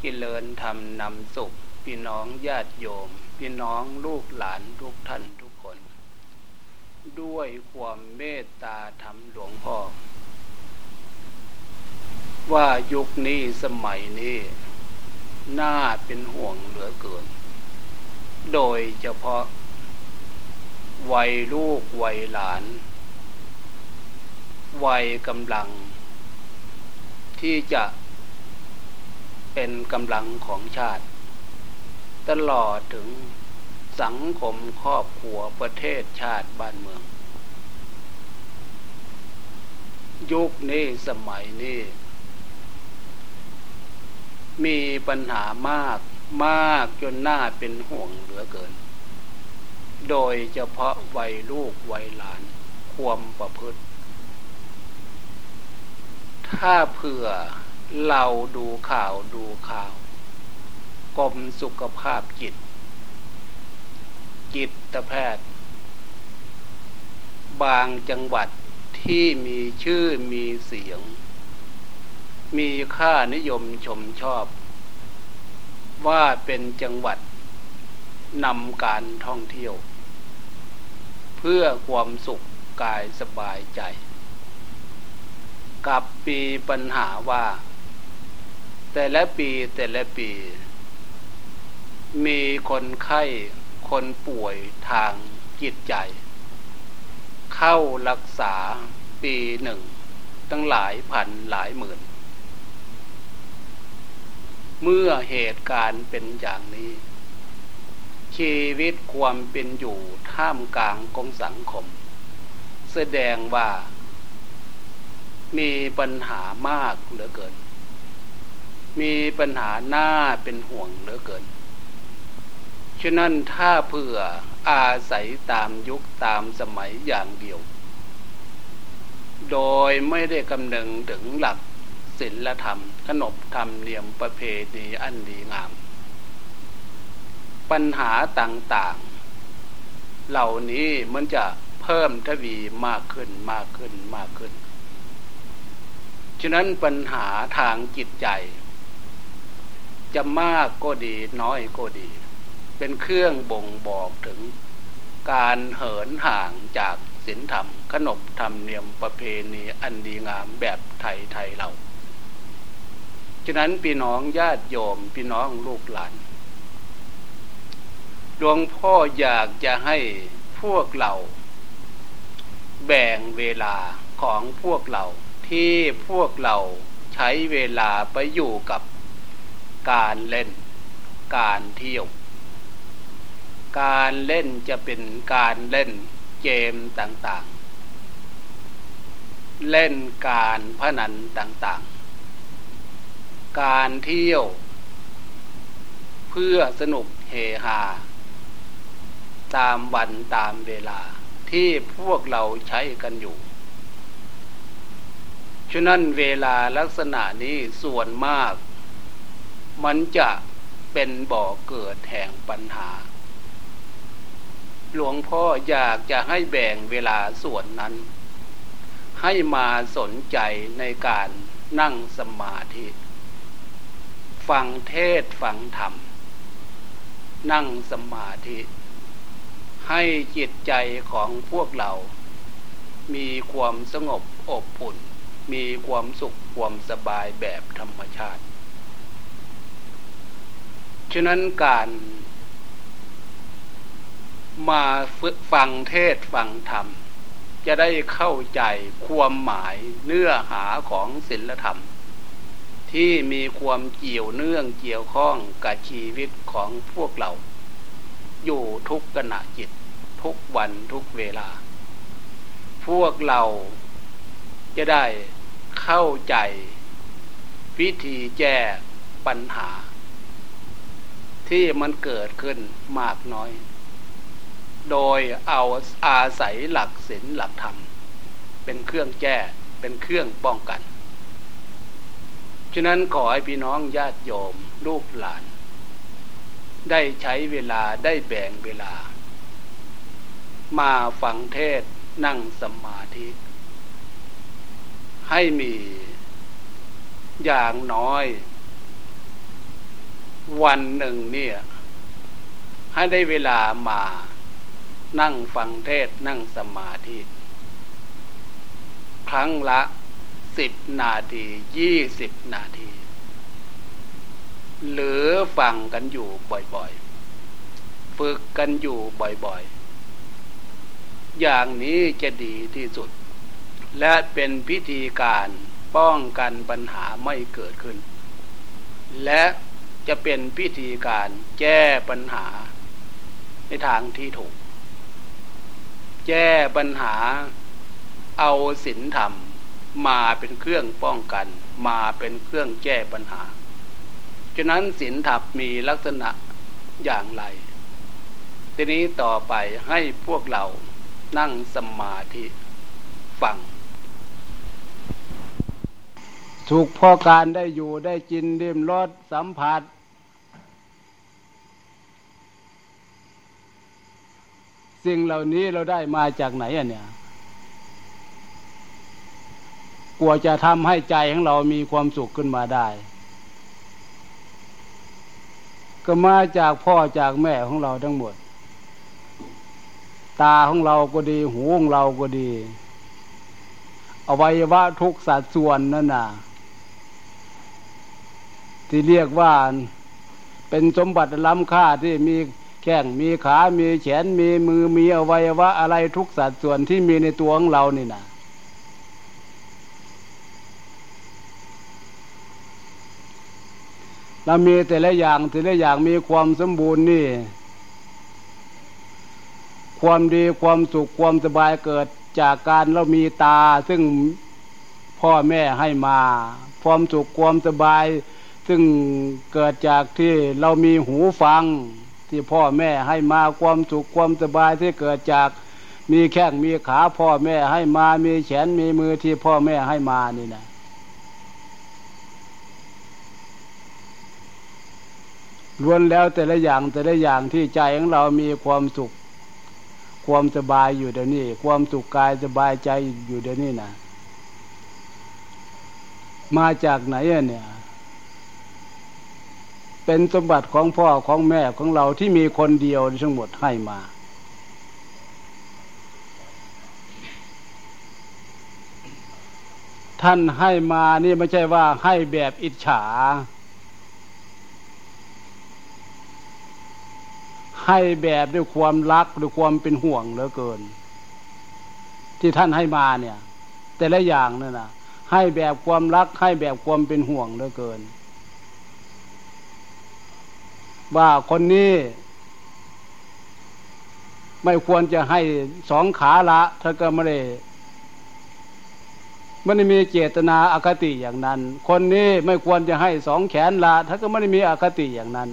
กิเลนธรรมนำสุข พี่น้องญาติโยม พี่น้องลูกหลานทุกท่านทุกคน ด้วยความเมตตาธรรมหลวงพ่อ ว่ายุคนี้สมัยนี้น่าเป็นห่วงเหลือเกิน โดยเฉพาะ วัยลูกวัยหลาน วัยกำลัง ที่จะ เป็นกำลังของชาติ ตลอดถึงสังคมครอบครัวประเทศชาติบ้านเมือง ยุคนี้สมัยนี้ มีปัญหามากมากจนน่าเป็นห่วงเหลือเกิน โดยเฉพาะวัยลูกวัยหลาน ความประพฤติ ถ้าเผื่อ เราดูข่าวดูข่าวกรมสุขภาพจิต จิตแพทย์ บางจังหวัดที่มีชื่อมีเสียง มีค่านิยมชมชอบ ว่าเป็นจังหวัดนำการท่องเที่ยว เพื่อความสุขกายสบายใจ กับปีปัญหาว่า แต่ละปีแต่ละปี มีคนไข้คนป่วยทางจิตใจ เข้ารักษาปีหนึ่ง ตั้งหลายพันหลายหมื่น เมื่อเหตุการณ์เป็นอย่างนี้ ชีวิตความเป็นอยู่ท่ามกลางกองสังคม แสดงว่ามีปัญหามากเหลือเกิน มีปัญหาหน้าเป็นห่วงเหลือเกิน ฉะนั้นถ้าเพื่ออาศัยตามยุคตามสมัยอย่างเดียว โดยไม่ได้กำนึงถึงหลักศีลธรรม ขนบธรรมเนียมประเพณีอันดีงาม ปัญหาต่างๆ เหล่านี้มันจะเพิ่มทวีมากขึ้นมากขึ้นมากขึ้น ฉะนั้นปัญหาทางจิตใจ จะมากก็ดีน้อยก็ดี เป็นเครื่องบ่งบอกถึงการเหินห่างจากศีลธรรม ขนบธรรมเนียมประเพณีอันดีงามแบบไทยไทยเรา ฉะนั้นพี่น้องญาติโยมพี่น้องลูกหลานหลวงพ่ออยากจะให้พวกเราแบ่งเวลาของพวกเราที่พวกเราใช้เวลาไปอยู่กับ การเล่น การเที่ยว การเล่นจะเป็นการเล่นเกมต่างๆ เล่นการพนันต่างๆ การเที่ยว เพื่อสนุกเฮฮาตามวันตามเวลาที่พวกเราใช้กันอยู่ ฉะนั้นเวลาลักษณะนี้ส่วนมาก มันจะเป็นบ่อเกิดแห่งปัญหา หลวงพ่ออยากจะให้แบ่งเวลาส่วนนั้น ให้มาสนใจในการนั่งสมาธิ ฟังเทศฟังธรรม นั่งสมาธิ ให้จิตใจของพวกเรา มีความสงบอบอุ่น มีความสุขความสบายแบบธรรมชาติ ฉะนั้นการมาฝึกฟังเทศฟังธรรม จะได้เข้าใจความหมายเนื้อหาของศีลธรรม ที่มีความเกี่ยวเนื่องเกี่ยวข้องกับชีวิตของพวกเรา อยู่ทุกขณะจิตทุกวันทุกเวลา พวกเราจะได้เข้าใจ วิธีแก้ปัญหา ที่มันเกิดขึ้นมากน้อย โดยเอาอาศัยหลักศีลหลักธรรม เป็นเครื่องแก้เป็นเครื่องป้องกัน ฉะนั้นขอให้พี่น้องญาติโยมลูกหลาน ได้ใช้เวลาได้แบ่งเวลา มาฟังเทศนั่งสมาธิ ให้มีอย่างน้อย วันหนึ่งเนี่ย ให้ได้เวลามานั่งฟังเทศนั่งสมาธิ ครั้งละสิบนาทียี่สิบนาที หรือฟังกันอยู่บ่อยๆ ฝึกกันอยู่บ่อยๆ อย่างนี้จะดีที่สุด และเป็นพิธีการป้องกันปัญหาไม่เกิดขึ้น และ จะเป็นพิธีการแก้ปัญหาในทางที่ถูก แก้ปัญหาเอาศีลธรรมมาเป็นเครื่องป้องกัน มาเป็นเครื่องแก้ปัญหา ฉะนั้นศีลธรรมมีลักษณะอย่างไร ทีนี้ต่อไปให้พวกเรานั่งสมาธิฟัง สุขพอการได้อยู่ได้กินดื่มรสสัมผัส สิ่งเหล่านี้เราได้มาจากไหนอะเนี่ยกลัวจะทำให้ใจของเรามีความสุขขึ้นมาได้ ก็มาจากพ่อจากแม่ของเราทั้งหมด ตาของเราก็ดี หูของเราก็ดีอวัยวะทุกสัดส่วนนั่นน่ะ ที่เรียกว่าเป็นสมบัติล้ำค่าที่มีแข้งมีขามีแขนมีมือมีอวัยวะอะไรทุกสัดส่วนที่มีในตัวของเรานี่นะเรามีแต่ละอย่างแต่ละอย่างมีความสมบูรณ์นี่ ความดีความสุขความสบายเกิดจากการเรามีตา ซึ่งพ่อแม่ให้มา ความสุขความสบาย ซึ่งเกิดจากที่เรามีหูฟัง ที่พ่อแม่ให้มาความสุขความสบายที่เกิดจากมีแข้งมีขาพ่อแม่ให้มา มีแขนมีมือที่พ่อแม่ให้มานี่นะล้วนแล้วแต่ละอย่างแต่ละอย่างที่ใจของเรามีความสุข ความสบายอยู่เดี๋ยวนี้ ความสุขกายสบายใจอยู่เดี๋ยวนี้นะมาจากไหนเนี่ย เป็นสมบัติของพ่อของแม่ของเราที่มีคนเดียวทั้งหมดให้มา ท่านให้มานี่ไม่ใช่ว่าให้แบบอิจฉา ให้แบบด้วยความรักด้วยความเป็นห่วงเหลือเกิน ที่ท่านให้มาเนี่ย แต่ละอย่างนั่นนะให้แบบความรักให้แบบความเป็นห่วงเหลือเกิน ว่าคนนี้ไม่ควรจะให้สองขาละถ้าก็ไม่ได้ไม่ได้มีเจตนาอาคติอย่างนั้น คนนี้ไม่ควรจะให้สองแขนละถ้าก็ไม่ได้มีอาคติอย่างนั้น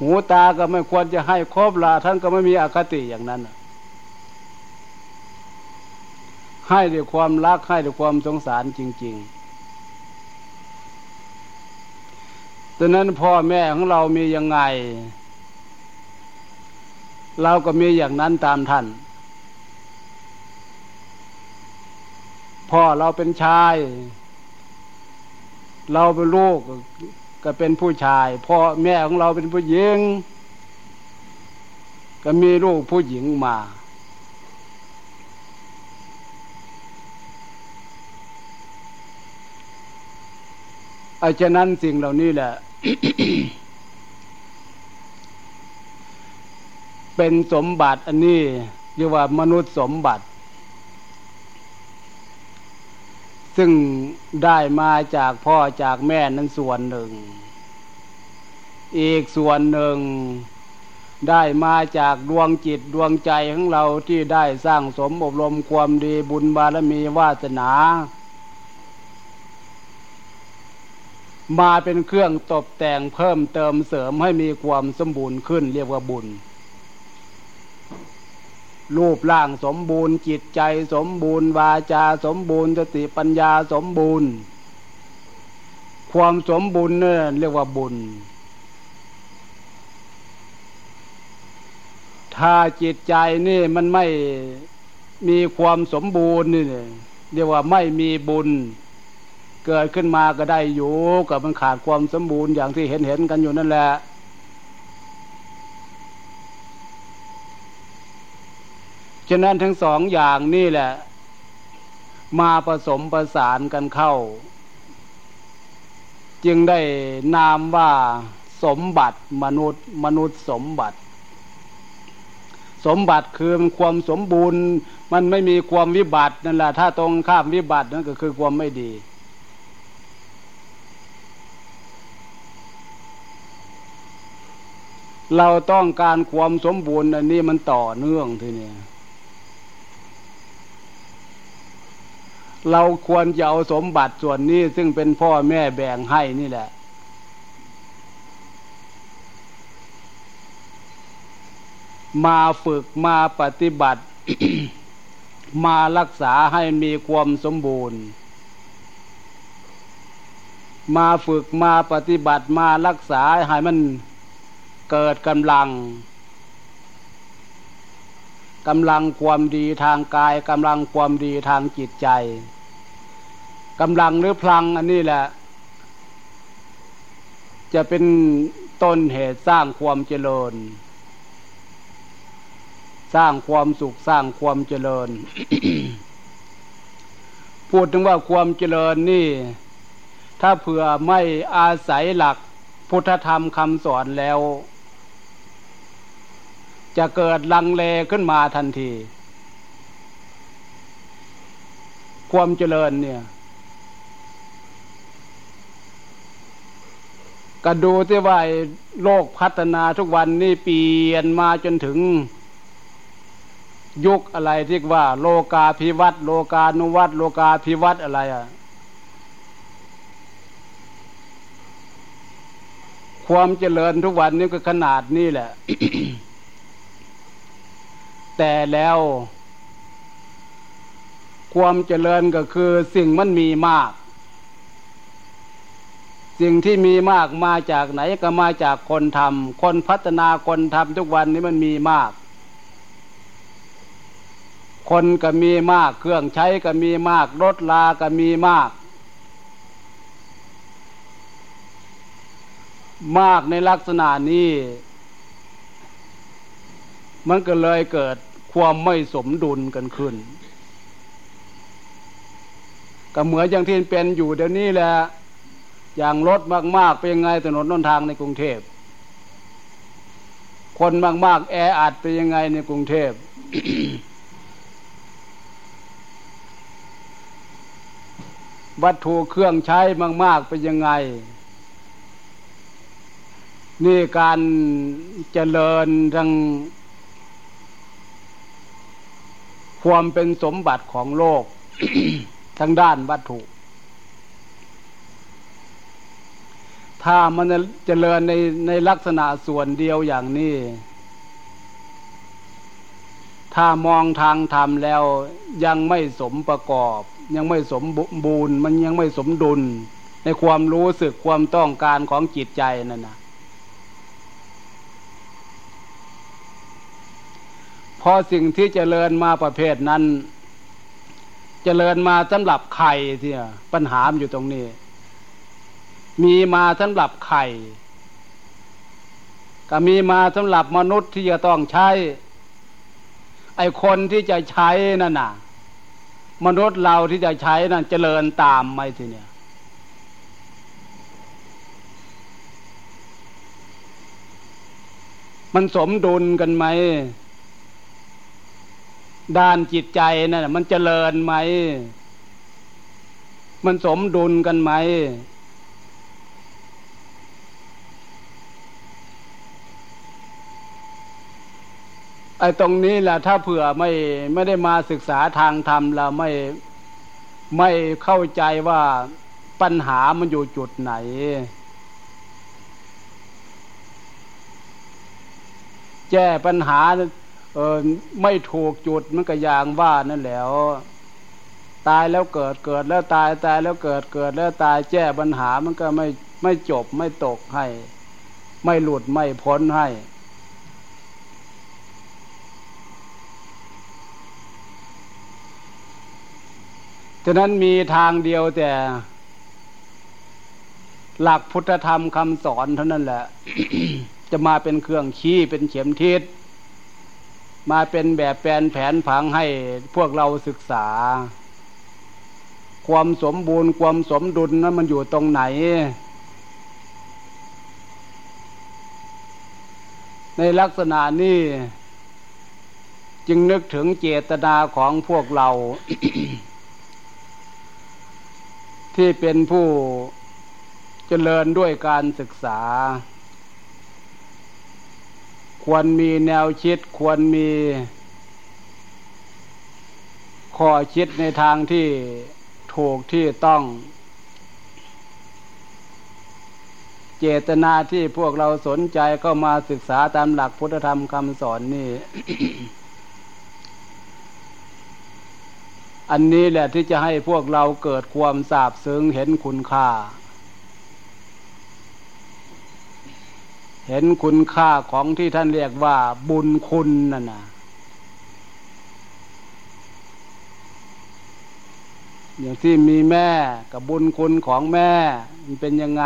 หูตาก็ไม่ควรจะให้ครบละท่านก็ไม่มีอาคติอย่างนั้นให้ด้วยความรักให้ด้วยความสงสารจริง ๆ ดังนั้นพ่อแม่ของเรามียังไง เราก็มีอย่างนั้นตามท่าน พ่อเราเป็นชาย เราเป็นลูกก็เป็นผู้ชาย พ่อแม่ของเราเป็นผู้หญิง ก็มีลูกผู้หญิงมา อ้ฉะนั้นสิ่งเหล่านี้แหละ เป็นสมบัติอันนี้เรียกว่ามนุษย์สมบัติ ซึ่งได้มาจากพ่อจากแม่นั้นส่วนหนึ่ง อีกส่วนหนึ่งได้มาจากดวงจิตดวงใจของเราที่ได้สร้างสมอบรมความดีบุญบารมีวาสนา มาเป็นเครื่องตกแต่งเพิ่มเติมเสริมให้มีความสมบูรณ์ขึ้นเรียกว่าบุญ รูปร่างสมบูรณ์จิตใจสมบูรณ์ วาจาสมบูรณ์สติปัญญาสมบูรณ์ ความสมบูรณ์เนี่ยเรียกว่าบุญ ถ้าจิตใจนี่มันไม่มีความสมบูรณ์นี่เรียกว่าไม่มีบุญ เกิดขึ้นมาก็ได้อยู่กับมันขาดความสมบูรณ์อย่างที่เห็นเห็นกันอยู่นั่นแหละฉะนั้นทั้งสองอย่างนี่แหละ มาผสมประสานกันเข้า จึงได้นามว่าสมบัติมนุษย์ มนุษย์สมบัติ สมบัติคือความสมบูรณ์ มันไม่มีความวิบัตินั่นแหละถ้าตรงข้ามวิบัตินั่นก็คือความไม่ดี เราต้องการความสมบูรณ์อันนี้มันต่อเนื่องทีนี้เราควรจะเอาสมบัติส่วนนี้ซึ่งเป็นพ่อแม่แบ่งให้นี่แหละ มาฝึกมาปฏิบัติ มารักษาให้มีความสมบูรณ์ มาฝึกมาปฏิบัติมารักษาให้มัน เกิดกำลังกำลังความดีทางกายกำลังความดีทางจิตใจกำลังหรือพลังอันนี้แหละ จะเป็นต้นเหตุสร้างความเจริญ สร้างความสุขสร้างความเจริญ พูดถึงว่าความเจริญนี่ ถ้าเผื่อไม่อาศัยหลักพุทธธรรมคำสอนแล้ว จะเกิดลังเลขึ้นมาทันที ความเจริญเนี่ย ก็ดูที่ว่าโลกพัฒนาทุกวันนี่เปลี่ยนมาจนถึง ยุคอะไรที่ว่า โลกาภิวัตโลกานุวัตโลกาภิวัตอะไรอะความเจริญทุกวันนี้ก็ขนาดนี้แหละ แต่แล้ว ความเจริญก็คือสิ่งมันมีมาก สิ่งที่มีมากมาจากไหนก็มาจากคนทำคนพัฒนาคนทำทุกวันนี้มันมีมาก คนก็มีมาก เครื่องใช้ก็มีมากรถลาก็มีมากมากในลักษณะนี้ มันก็เลยเกิดความไม่สมดุลกันขึ้น ก็เหมือนอย่างที่เป็นอยู่เดี๋ยวนี้แหละ อย่างรถมาก ๆ เป็นยังไงถนนนนทางในกรุงเทพ คนมาก ๆ แออัดเป็นยังไงในกรุงเทพ วัตถุเครื่องใช้มาก ๆ เป็นยังไง นี่การเจริญทาง ความเป็นสมบัติของโลกทางด้านวัตถุ ถ้ามันจเจริญในในลักษณะส่วนเดียวอย่างนี้ ถ้ามองทางธรรมแล้วยังไม่สมประกอบ ยังไม่สมบูรณ์ มันยังไม่สมดุล ในความรู้สึกความต้องการของจิตใจนั่นนะ พอสิ่งที่เจริญมาประเภทนั้นเจริญมาสำหรับใครที่ปัญหาอยู่ตรงนี้ มีมาสำหรับไข่ก็มีมาสำหรับมนุษย์ที่จะต้องใช้ ไอคนที่จะใช้นั่นน่ะ มนุษย์เราที่จะใช้นั่นเจริญตามไหมทีเนี่ยมันสมดุลกันไหม ด้านจิตใจนั่นมันเจริญไหม มันสมดุลกันไหม ไอ้ตรงนี้แหละถ้าเผื่อไม่ไม่ได้มาศึกษาทางธรรมเราไม่ไม่เข้าใจว่าปัญหามันอยู่จุดไหนแก้ปัญหา เออไม่ถูกจุดมันก็อย่างว่านั่นแหล้วตายแล้วเกิดเกิดแล้วตายตายแล้วเกิดเกิดแล้วตายแก้ปัญหามันก็ไม่ไม่จบไม่ตกให้ ไม่หลุดไม่พ้นให้ฉะนั้นมีทางเดียวแต่ หลักพุทธธรรมคำสอนเท่านั้นแหละ จะมาเป็นเครื่องชี้เป็นเข็มทิศ มาเป็นแบบแปลนแผนผังให้พวกเราศึกษา ความสมบูรณ์ความสมดุลนั้นมันอยู่ตรงไหน ในลักษณะนี้จึงนึกถึงเจตนาของพวกเรา ที่เป็นผู้เจริญด้วยการศึกษา ควรมีแนวคิดควรมีข้อคิดในทางที่ถูกที่ต้อง เจตนาที่พวกเราสนใจก็มาศึกษาตามหลักพุทธธรรมคำสอนนี่ อันนี้แหละที่จะให้พวกเราเกิดความสาบซึ้งเห็นคุณค่า เห็นคุณค่าของที่ท่านเรียกว่าบุญคุณนั่นนะอย่างที่มีแม่กับบุญคุณของแม่มันเป็นยังไง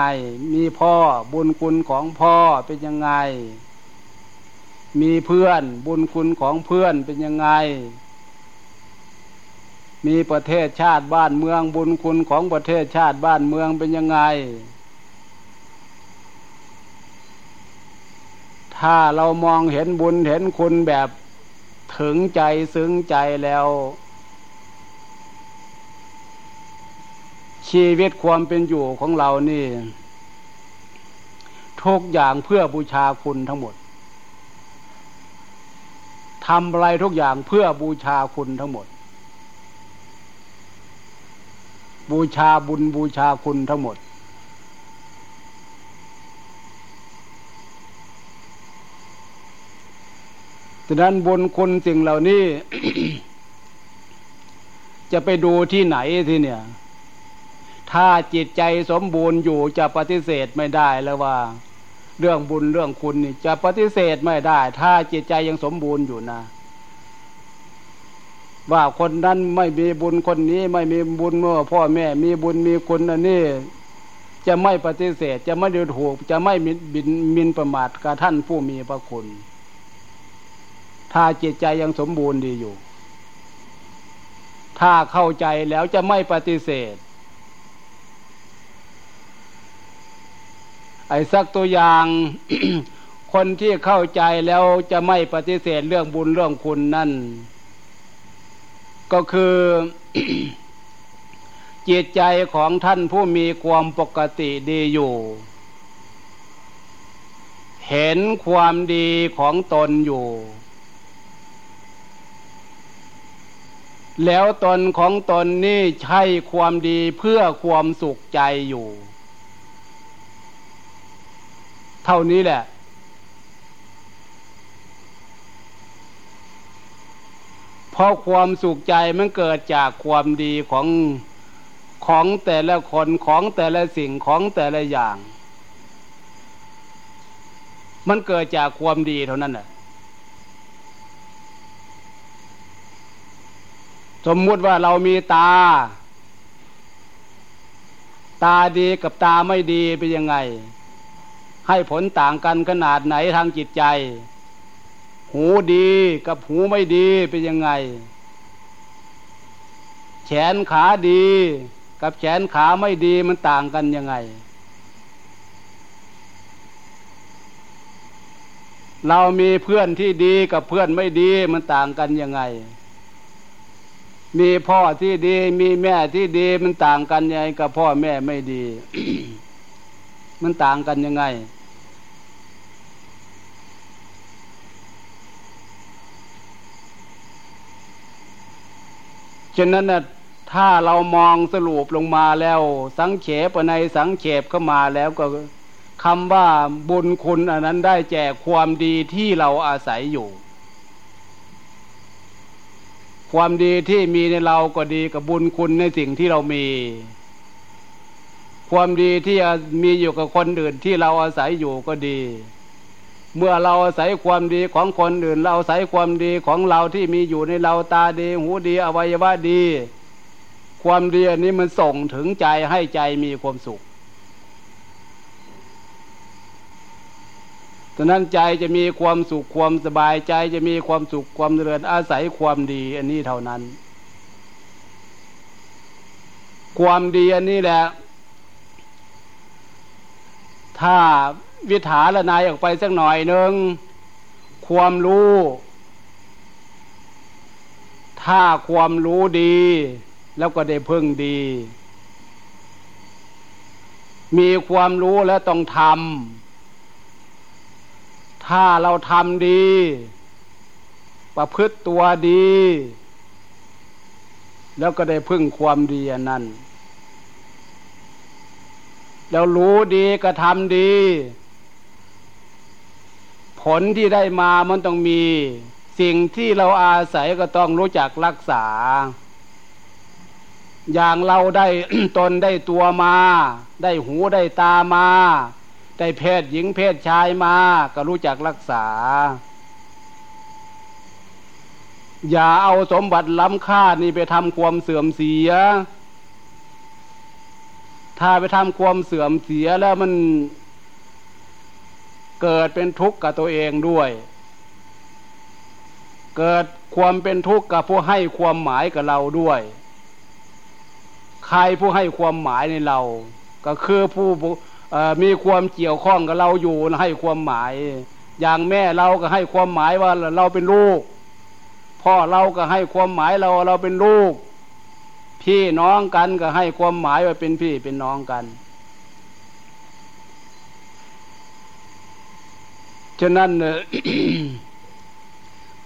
มีพ่อบุญคุณของพ่อเป็นยังไง มีเพื่อนบุญคุณของเพื่อนเป็นยังไง มีประเทศชาติบ้านเมืองบุญคุณของประเทศชาติบ้านเมืองเป็นยังไง ถ้าเรามองเห็นบุญเห็นคุณแบบถึงใจซึ้งใจแล้ว ชีวิตความเป็นอยู่ของเรานี่ ทุกอย่างเพื่อบูชาคุณทั้งหมดทำอะไรทุกอย่างเพื่อบูชาคุณทั้งหมด บูชาบุญบูชาคุณทั้งหมด ฉะนั้นบุญคุณสิ่งเหล่านี้ จะไปดูที่ไหนทีเนี่ย ถ้าจิตใจสมบูรณ์อยู่จะปฏิเสธไม่ได้แล้วว่า เรื่องบุญเรื่องคุณนี่จะปฏิเสธไม่ได้ ถ้าจิตใจยังสมบูรณ์อยู่นะว่าคนนั้นไม่มีบุญคนนี้ไม่มีบุญเมื่อพ่อแม่มีบุญมีคุณอันนี้จะไม่ปฏิเสธจะไม่ดูถูก จะไม่มินมินประมาทกับท่านผู้มีพระคุณ ถ้าจิตใจยังสมบูรณ์ดีอยู่ ถ้าเข้าใจแล้วจะไม่ปฏิเสธ ไอ้สักตัวอย่างคนที่เข้าใจแล้วจะไม่ปฏิเสธเรื่องบุญเรื่องคุณนั่น ก็คือจิตใจของท่านผู้มีความปกติดีอยู่ เห็นความดีของตนอยู่ แล้วตนของตนนี่ใช่ความดีเพื่อความสุขใจอยู่ เท่านี้แหละ เพราะความสุขใจมันเกิดจากความดีของของแต่ละคนของแต่ละสิ่งของแต่ละอย่าง มันเกิดจากความดีเท่านั้นแหละ สมมุติว่าเรามีตา ตาดีกับตาไม่ดีเป็นยังไง ให้ผลต่างกันขนาดไหนทางจิตใจ หูดีกับหูไม่ดีเป็นยังไง แขนขาดี กับแขนขาไม่ดีมันต่างกันยังไง เรามีเพื่อนที่ดีกับเพื่อนไม่ดีมันต่างกันยังไง มีพ่อที่ดี มีแม่ที่ดีมันต่างกันยังไงกับพ่อแม่ไม่ดี มันต่างกันยังไง ฉะนั้นนะถ้าเรามองสรุปลงมาแล้ว สังเขปในสังเขปเข้ามาแล้วก็คำว่าบุญคุณอันนั้นได้แจกความดีที่เราอาศัยอยู่ ความดีที่มีในเราก็ดีกับบุญคุณในสิ่งที่เรามี ความดีที่มีอยู่กับคนอื่นที่เราอาศัยอยู่ก็ดี เมื่อเราอาศัยความดีของคนอื่น เราอาศัยความดีของเราที่มีอยู่ในเราตาดีหูดีอวัยวะดี ความดีอันนี้มันส่งถึงใจให้ใจมีความสุข ฉะนั้นใจจะมีความสุขความสบายใจจะมีความสุขความเจริญอาศัยความดี อันนี้เท่านั้น ความดีอันนี้แหละ ถ้าวิถาละนายออกไปสักหน่อยหนึ่งความรู้ ถ้าความรู้ดี แล้วก็ได้พึ่งดี มีความรู้แล้วต้องทำ ถ้าเราทำดี ประพฤติตัวดี แล้วก็ได้พึ่งความดีนั้นแล้วรู้ดีก็ทำดี ผลที่ได้มามันต้องมี สิ่งที่เราอาศัยก็ต้องรู้จักรักษา อย่างเราได้ตนได้ตัวมา ได้หูได้ตามา ได้เพศหญิงเพศชายมา ก็รู้จักรักษา อย่าเอาสมบัติล้ำค่านี่ไปทำความเสื่อมเสีย ถ้าไปทำความเสื่อมเสียแล้วมันเกิดเป็นทุกข์กับตัวเองด้วย เกิดความเป็นทุกข์กับผู้ให้ความหมายกับเราด้วย ใครผู้ให้ความหมายในเรา ก็คือผู้ มีความเกี่ยวข้องกับเราอยู่ให้ความหมาย อย่างแม่เราก็ให้ความหมายว่าเราเป็นลูก พ่อเราก็ให้ความหมายเราเราเป็นลูก พี่น้องกันก็ให้ความหมายว่าเป็นพี่เป็นน้องกันฉะนั้น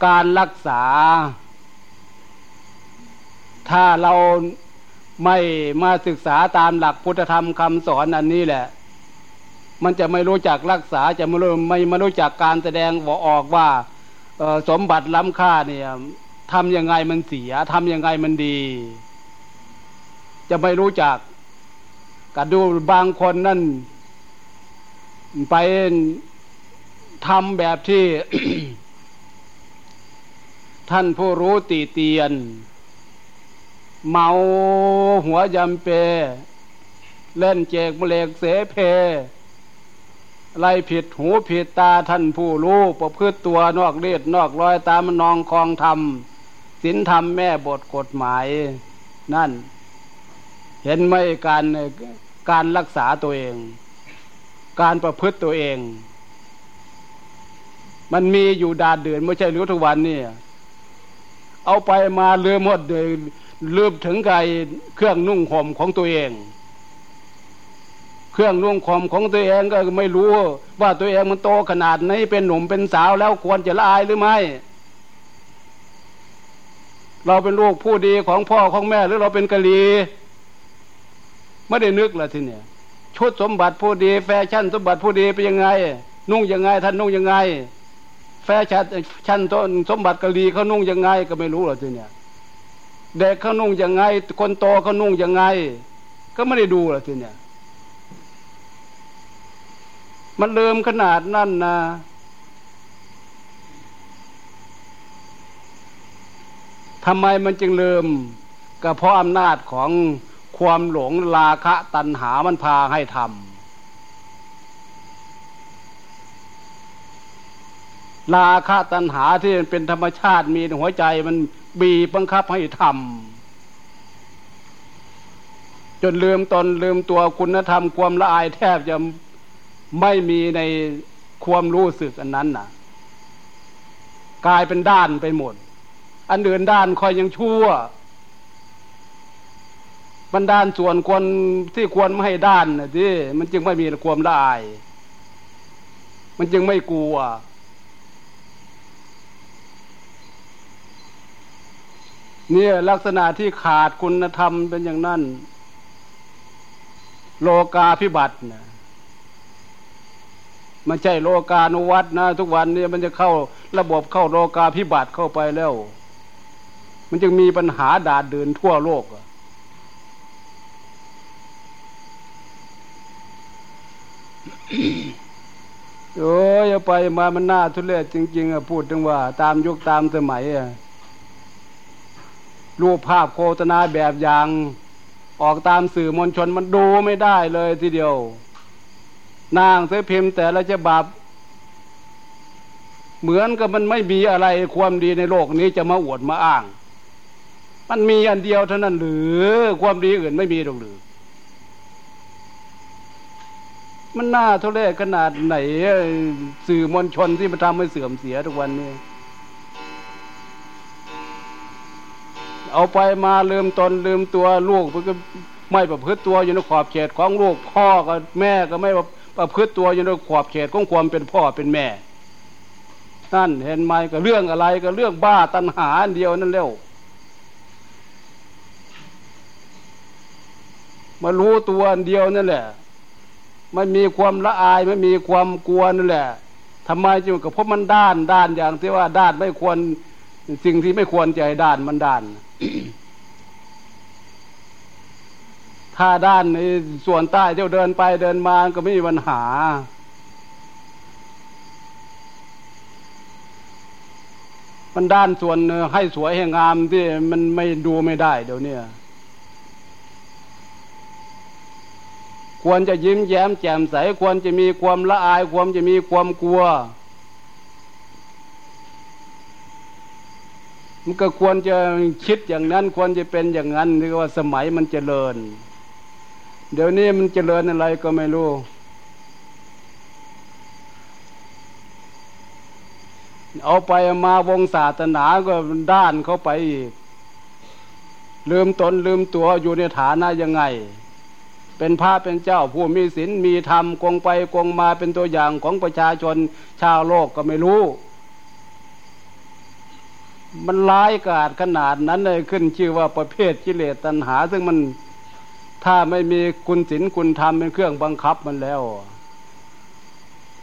การรักษา ถ้าเราไม่มาศึกษาตามหลักพุทธธรรมคำสอนอันนี้แหละ มันจะไม่รู้จักรักษาจะไม่รู้ไม่มารู้จักการแสดงบอกออกว่าสมบัติล้ำค่าเนี่ยทำยังไงมันเสียทำยังไงมันดี จะไม่รู้จักก็ดูบางคนนั่น ไปทำแบบที่ ท่านผู้รู้ตีเตียน เมาหัวยำเป เล่นเจกเมลกเสเพ ไล่ผิดหูผิดตาท่านผู้รู้ประพฤติตัวนอกเลีดนอกรอยตามนองคลองธรรมศีลธรรมแม่บทกฎหมาย นั่น เห็นไหมการการรักษาตัวเอง การประพฤติตัวเอง มันมีอยู่ดาดเดือนไม่ใช่หรือทุกวันนี่เอาไปมาเลือหมดเลยลืมถึงไกเครื่องนุ่งห่มของตัวเอง เครื่องนุ่งห่มของตัวเองก็ไม่รู้ว่าตัวเองมันโตขนาดไหนเป็นหนุ่มเป็นสาวแล้วควรจะละอายหรือไม่ เราเป็นลูกผู้ดีของพ่อของแม่หรือเราเป็นกะลีไม่ได้นึกละทีเนี้ยชุดสมบัติผู้ดี แฟชั่นสมบัติผู้ดีเป็นยังไง นุ่งยังไง ท่านนุ่งยังไง แฟชั่นชั้นต้นสมบัติกะลีเขานุ่งยังไง ก็ไม่รู้หรอกทีเนี่ยเด็กเขานุ่งยังไง คนโตเขานุ่งยังไง ก็ไม่ได้ดูหรอกทีเนี่ย มันเริ่มขนาดนั่นนะทำไมมันจึงเริ่มก็เพราะอำนาจของความหลงราคะตัณหามันพาให้ทำราคะตัณหาที่เป็นธรรมชาติมีหัวใจมันบีบบังคับให้ทำจนลืมตนลืมตัวคุณธรรมความละอายแทบจะ ไม่มีในความรู้สึกอันนั้นน่ะ กลายเป็นด้านไปหมด อันเดินด้านคอยยังชั่วบรรดาลส่วนควรที่ควรไม่ให้ด้านนะที่มันจึงไม่มีความละอาย มันจึงไม่กลัว เนี่ยลักษณะที่ขาดคุณธรรมเป็นอย่างนั้น โลกาพิบัตินะ มันใช่โลกานุวัตนะ ทุกวันนี้มันจะเข้าระบบเข้าโลกาพิบัติเข้าไปแล้ว มันจึงมีปัญหาดาดเดินทั่วโลกโอ้ยไปมามันน่าทุเรศจริง ๆอะพูดถึงว่า ตามยุคตามสมัยอะรูปภาพโฆษณาแบบอย่าง ออกตามสื่อมวลชนมันดูไม่ได้เลยทีเดียว นางเสพิมพ์แต่ละฉบับ เหมือนกับมันไม่มีอะไรความดีในโลกนี้จะมาอวดมาอ้าง มันมีอันเดียวเท่านั้นหรือความดีอื่นไม่มีหรอกหรือมันน่าทุเรศขนาดไหน สื่อมวลชนที่มาทำให้เสื่อมเสียทุกวันนี้ เอาไปมาลืมตนลืมตัวลูกมันก็ไม่ประพฤติตัวอยู่ในขอบเขตของลูกพ่อกับแม่ก็ไม่ ประพฤติตัวอยู่ในขอบเขตของความเป็นพ่อเป็นแม่ นั่นเห็นไหมก็เรื่องอะไรก็เรื่องบ้าตัณหาเดียวนั่นเร็วมารู้ตัวเดียวนั่นแหละไม่มีความละอายไม่มีความกลัวนั่นแหละทำไมจึงกับเพราะมันด้านด้านอย่างที่ว่าด้านไม่ควรสิ่งที่ไม่ควรใจด้านมันด้าน ถ้าด้านในส่วนใต้เที่ยวเดินไปเดินมาก็ไม่มีปัญหา มันด้านส่วนให้สวยให้งามที่มันไม่ดูไม่ได้เดี๋ยวนี้ควรจะยิ้มแย้มแจ่มใส ควรจะมีความละอาย ควรจะมีความกลัว มันก็ควรจะคิดอย่างนั้น ควรจะเป็นอย่างนั้นเรียกว่าสมัยมันเจริญ เดี๋ยวนี้มันเจริญอะไรก็ไม่รู้ เอาไปมาวงศาสนาก็ด้านเข้าไปอีก ลืมตนลืมตัวอยู่ในฐานะยังไง เป็นพระเป็นเจ้าผู้มีศีลมีธรรมกงไปกงมาเป็นตัวอย่างของประชาชนชาวโลกก็ไม่รู้ มันร้ายกาจขนาดนั้นเลยขึ้นชื่อว่าประเภทกิเลสตัณหา ซึ่งมัน ถ้าไม่มีคุณศีลคุณธรรมเป็นเครื่องบังคับมันแล้ว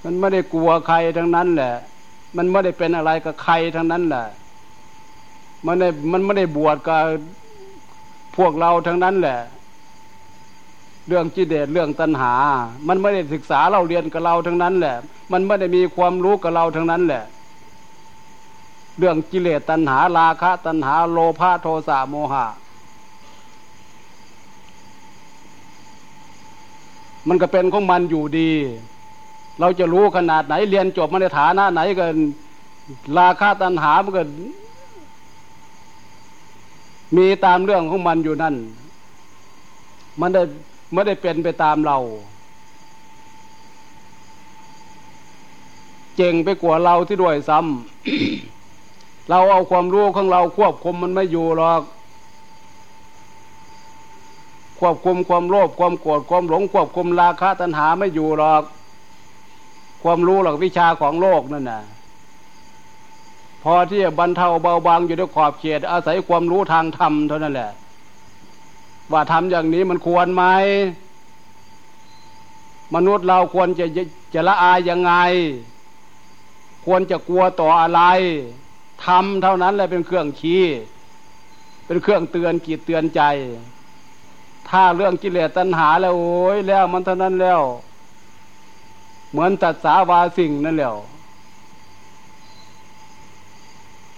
มันไม่ได้กลัวใครทั้งนั้นแหละ มันไม่ได้เป็นอะไรกับใครทั้งนั้นแหละ มันไม่มันไม่ได้บวชกับพวกเราทั้งนั้นแหละ เรื่องจิเดชเรื่องตัณหา มันไม่ได้ศึกษาเราเรียนกับเราทั้งนั้นแหละ มันไม่ได้มีความรู้กับเราทั้งนั้นแหละ เรื่องกิเลสตัณหาราคะ ตัณหาโลภะโทสะโมหะ มันก็เป็นของมันอยู่ดี เราจะรู้ขนาดไหนเรียนจบมาในฐานะไหนกันราคาตันหามันก็มีตามเรื่องของมันอยู่นั่น มันได้ไม่ได้เป็นไปตามเรา เจ๋งไปกว่าเราที่ด้วยซ้ำเราเอาความรู้ของเราควบคุมมันไม่อยู่หรอก ควบคุมความโลภความโกรธความหลงควบคุมราคะตัณหาไม่อยู่หรอก ความรู้หลักวิชาของโลกนั่นน่ะพอที่จะบรรเทาเบาบางอยู่ด้วยขอบเขต อาศัยความรู้ทางธรรมเท่านั้นแหละ ว่าทำอย่างนี้มันควรไหมมนุษย์เราควรจะจะละอายยังไง ควรจะกลัวต่ออะไรทำเท่านั้นแหละเป็นเครื่องชี้ เป็นเครื่องเตือนกีดเตือนใจ ถ้าเรื่องกิเลสตัณหาแล้วโอ้ยแล้วมันเท่านั้นแล้ว เหมือนตัดสาวาสิ่งนั่นแล้ว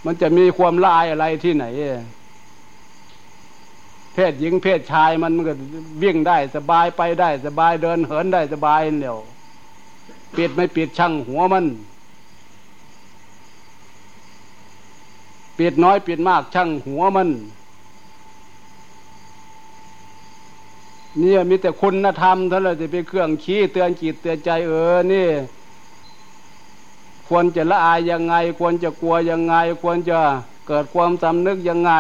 มันจะมีความลายอะไรที่ไหน เพศหญิงเพศชายมันมันก็วิ่งได้สบายไปได้ สบายเดินเหินได้สบายเดียวปิดไม่ปิดช่างหัวมัน ปิดน้อยปิดมากช่างหัวมัน เนี่ยมีแต่คุณธรรมเท่านั้นจะเป็นเครื่องชี้เตือนจิตเตือนใจเออนี่ ควรจะละอายยังไง ควรจะกลัวยังไง ควรจะเกิดความสำนึกยังไง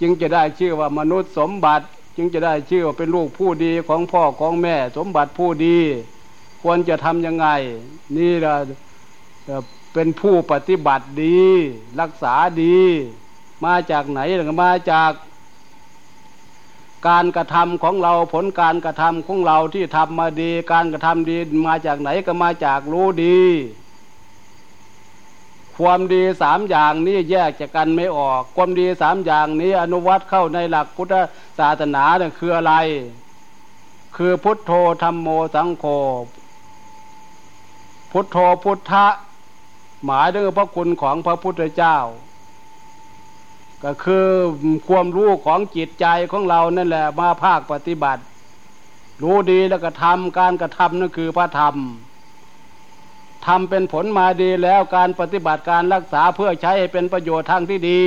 จึงจะได้ชื่อว่ามนุษย์สมบัติ จึงจะได้ชื่อว่าเป็นลูกผู้ดีของพ่อของแม่ สมบัติผู้ดี ควรจะทำยังไง นี่ละเป็นผู้ปฏิบัติดี รักษาดี มาจากไหนหรือมาจาก การกระทำของเราผลการกระทำของเราที่ทำมาดี การกระทำดีมาจากไหนก็มาจากรู้ดี ความดีสามอย่างนี้แยกจากกันไม่ออก ความดีสามอย่างนี้อนุวัตเข้าในหลักพุทธศาสนาเนี่ยคืออะไร คือพุทโธธรรมโมสังโฆพุทโธพุทธะหมายถึงพระคุณของพระพุทธเจ้า ก็คือความรู้ของจิตใจของเรานั่นแหละมาภาคปฏิบัติ รู้ดีแล้วก็ทำการกระทำนั่นคือพระธรรมทำเป็นผลมาดีแล้วการปฏิบัติการรักษาเพื่อใช้ให้เป็นประโยชน์ทางที่ดี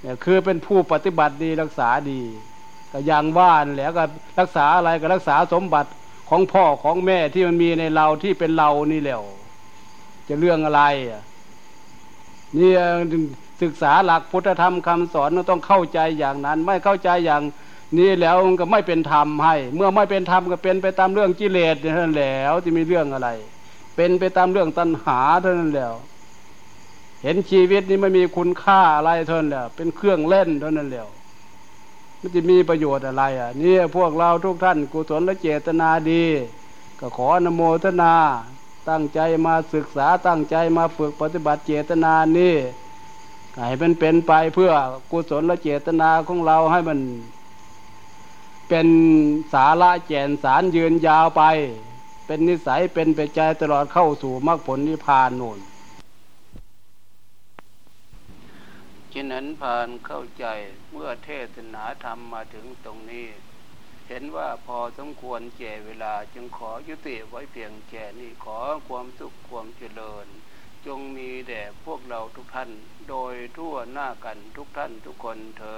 เนี่ยคือเป็นผู้ปฏิบัติดีรักษาดีก็อย่างว่านแล้วก็รักษาอะไรก็รักษาสมบัติของพ่อของแม่ที่มันมีในเราที่เป็นเรานี่แหละจะเรื่องอะไรนี่ ศึกษาหลักพุทธธรรมคำสอนต้องเข้าใจอย่างนั้น ไม่เข้าใจอย่างนี้แล้วก็ไม่เป็นธรรมให้ เมื่อไม่เป็นธรรมก็เป็นไปตามเรื่องกิเลสนั่นแล้วจะมีเรื่องอะไร เป็นไปตามเรื่องตัณหาเท่านั้นแล้ว เห็นชีวิตนี้ไม่มีคุณค่าอะไรเท่านั้นแล้วเป็นเครื่องเล่นเท่านั้นแล้วมันจะมีประโยชน์อะไรอะนี่พวกเราทุกท่านกุศลและเจตนาดี ก็ขอนโมทนา ตั้งใจมาศึกษาตั้งใจมาฝึกปฏิบัติเจตนานี่ ให้มันเป็นไปเพื่อกุศลและเจตนาของเราให้มัน เป็นสาระแจนสารยืนยาวไป เป็นนิสัยเป็นไปใจตลอดเข้าสู่มรรคผลนิพพานโน่นฉะนั้นผ่านเข้าใจเมื่อเทศนาธรรมมาถึงตรงนี้ เห็นว่าพอสมควรแก่เวลาจึงขอยุติไว้เพียงแค่นี้ขอความสุขความเจริญ จงมีแด่พวกเราทุกท่าน โดยทั่วหน้ากันทุกท่านทุกคนเทอ